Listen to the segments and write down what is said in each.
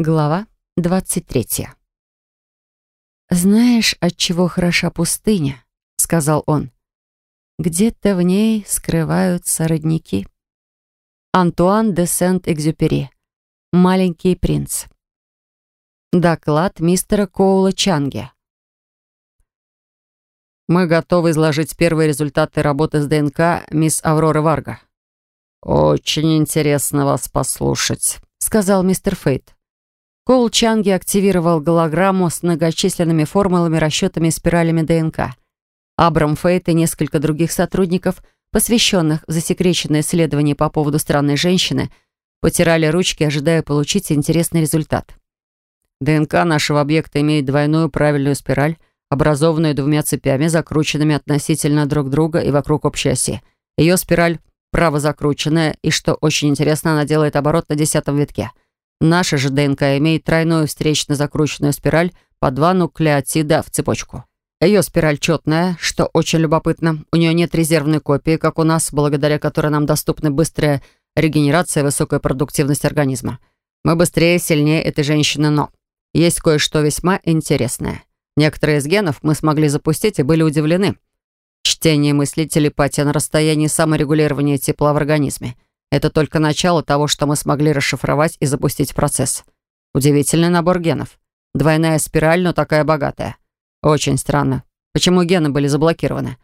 Глава 23. «Знаешь, от чего хороша пустыня?» — сказал он. «Где-то в ней скрываются родники». Антуан де Сент-Экзюпери. «Маленький принц». Доклад мистера Коула Чанге. Мы готовы изложить первые результаты работы с ДНК мисс Авроры Варга. «Очень интересно вас послушать», — сказал мистер Фейт. Коул Чанги активировал голограмму с многочисленными формулами, расчетами и спиралями ДНК. Абрам Фейт и несколько других сотрудников, посвященных в засекреченное исследование по поводу странной женщины, потирали ручки, ожидая получить интересный результат. ДНК нашего объекта имеет двойную правильную спираль, образованную двумя цепями, закрученными относительно друг друга и вокруг общей оси. Ее спираль право закрученная, и, что очень интересно, она делает оборот на десятом витке — Наша же ДНК имеет тройную встречно закрученную спираль по два нуклеотида в цепочку. Ее спираль четная, что очень любопытно. У нее нет резервной копии, как у нас, благодаря которой нам доступна быстрая регенерация и высокая продуктивность организма. Мы быстрее и сильнее этой женщины, но есть кое-что весьма интересное. Некоторые из генов мы смогли запустить и были удивлены. Чтение мыслей, телепатия на расстоянии, саморегулирование тепла в организме — это только начало того, что мы смогли расшифровать и запустить в процесс. Удивительный набор генов. Двойная спираль, но такая богатая. Очень странно. Почему гены были заблокированы?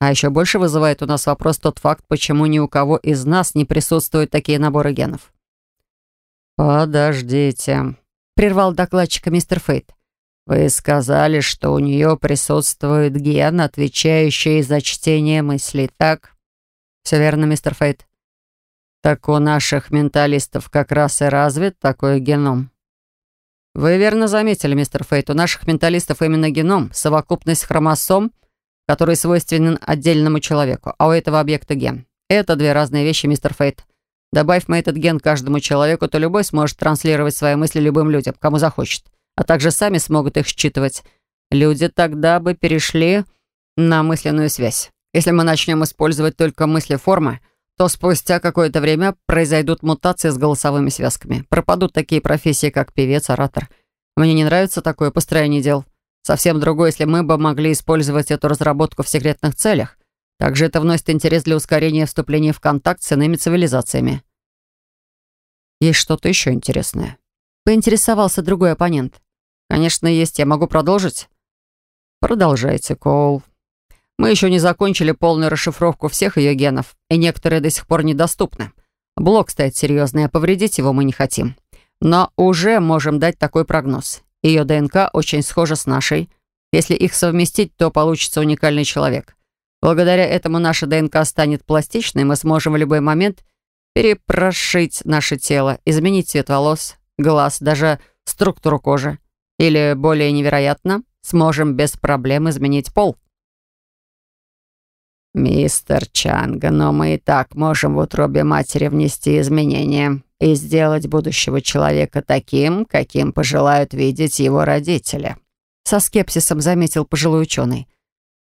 А еще больше вызывает у нас вопрос тот факт, почему ни у кого из нас не присутствуют такие наборы генов. «Подождите», — прервал докладчика мистер Фейт. «Вы сказали, что у нее присутствует ген, отвечающий за чтение мыслей, так?» «Все верно, мистер Фейт. Так у наших менталистов как раз и развит такой геном. Вы верно заметили, мистер Фейт, у наших менталистов именно геном, совокупность хромосом, который свойственен отдельному человеку, а у этого объекта ген. Это две разные вещи, мистер Фейт. Добавь мы этот ген каждому человеку, то любой сможет транслировать свои мысли любым людям, кому захочет, а также сами смогут их считывать. Люди тогда бы перешли на мысленную связь. Если мы начнем использовать только мысли формы, то спустя какое-то время произойдут мутации с голосовыми связками. Пропадут такие профессии, как певец, оратор. Мне не нравится такое построение дел. Совсем другое, если мы бы могли использовать эту разработку в секретных целях. Также это вносит интерес для ускорения вступления в контакт с иными цивилизациями. Есть что-то еще интересное. Поинтересовался другой оппонент. Конечно, есть. Я могу продолжить? Продолжайте, Коул. Мы еще не закончили полную расшифровку всех ее генов, и некоторые до сих пор недоступны. Блок стоит серьезный, а повредить его мы не хотим. Но уже можем дать такой прогноз. Ее ДНК очень схожа с нашей. Если их совместить, то получится уникальный человек. Благодаря этому наша ДНК станет пластичной, мы сможем в любой момент перепрошить наше тело, изменить цвет волос, глаз, даже структуру кожи. Или, более невероятно, сможем без проблем изменить пол. «Мистер Чанга, но мы и так можем в утробе матери внести изменения и сделать будущего человека таким, каким пожелают видеть его родители», со скепсисом заметил пожилой ученый.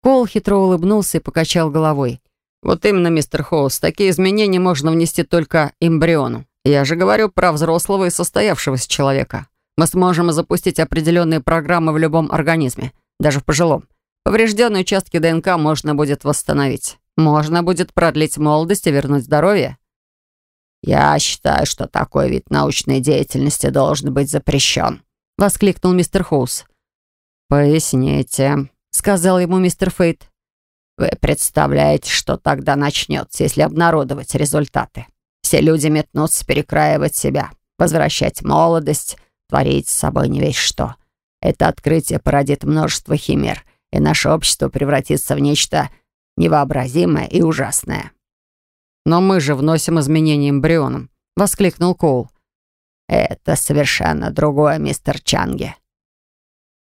Кол хитро улыбнулся и покачал головой. «Вот именно, мистер Хоус, такие изменения можно внести только эмбриону. Я же говорю про взрослого и состоявшегося человека. Мы сможем запустить определенные программы в любом организме, даже в пожилом. Поврежденные участки ДНК можно будет восстановить. Можно будет продлить молодость и вернуть здоровье. «Я считаю, что такой вид научной деятельности должен быть запрещен», — воскликнул мистер Хоус. «Поясните», — сказал ему мистер Фейт. «Вы представляете, что тогда начнется, если обнародовать результаты? Все люди метнутся перекраивать себя, возвращать молодость, творить с собой не весь что. Это открытие породит множество химер — и наше общество превратится в нечто невообразимое и ужасное. «Но мы же вносим изменения эмбрионам», — воскликнул Коул. «Это совершенно другое, мистер Чанги».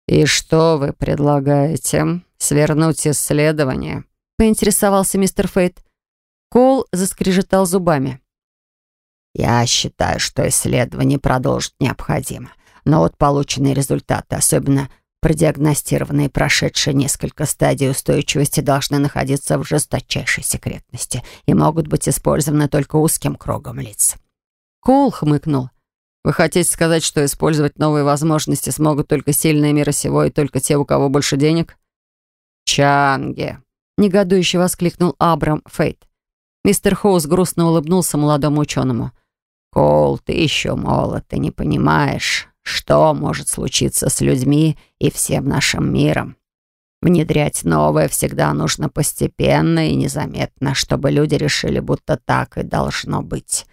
«И что вы предлагаете? Свернуть исследование?» — поинтересовался мистер Фейт. Коул заскрежетал зубами. «Я считаю, что исследование продолжить необходимо. Но вот полученные результаты, особенно продиагностированные, прошедшие несколько стадий устойчивости, должны находиться в жесточайшей секретности и могут быть использованы только узким кругом лиц. Коул хмыкнул. Вы хотите сказать, что использовать новые возможности смогут только сильные мира сего и только те, у кого больше денег? Чанги! Негодующе воскликнул Абрам Фейт. Мистер Хоус грустно улыбнулся молодому ученому. «Кол, ты еще молод, ты не понимаешь, что может случиться с людьми и всем нашим миром. Внедрять новое всегда нужно постепенно и незаметно, чтобы люди решили, будто так и должно быть.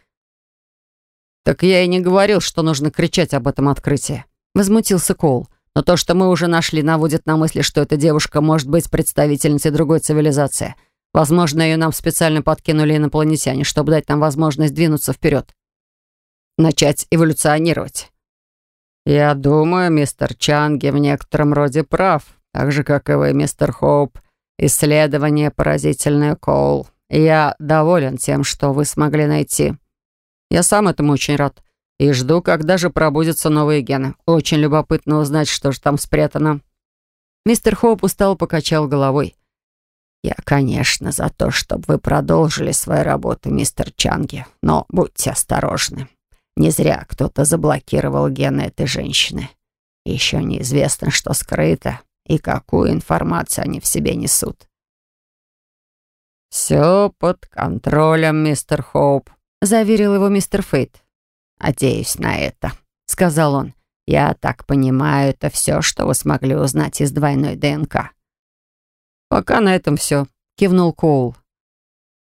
«Так я и не говорил, что нужно кричать об этом открытии», — возмутился Коул. «Но то, что мы уже нашли, наводит на мысли, что эта девушка может быть представительницей другой цивилизации. Возможно, ее нам специально подкинули инопланетяне, чтобы дать нам возможность двинуться вперед. Начать эволюционировать». «Я думаю, мистер Чанги в некотором роде прав, так же, как и вы, мистер Хоуп. Исследование поразительное, Коул. Я доволен тем, что вы смогли найти». Я сам этому очень рад. И жду, когда же пробудятся новые гены. Очень любопытно узнать, что же там спрятано». Мистер Хоуп устал покачал головой. «Я, конечно, за то, чтобы вы продолжили свою работу, мистер Чанги, но будьте осторожны. Не зря кто-то заблокировал гены этой женщины. Еще неизвестно, что скрыто и какую информацию они в себе несут». «Все под контролем, мистер Хоуп», заверил его мистер Фейт. «Надеюсь на это», — сказал он. «Я так понимаю, это все, что вы смогли узнать из двойной ДНК». «Пока на этом все», — кивнул Коул.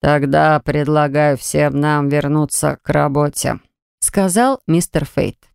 «Тогда предлагаю всем нам вернуться к работе», — сказал мистер Фейт.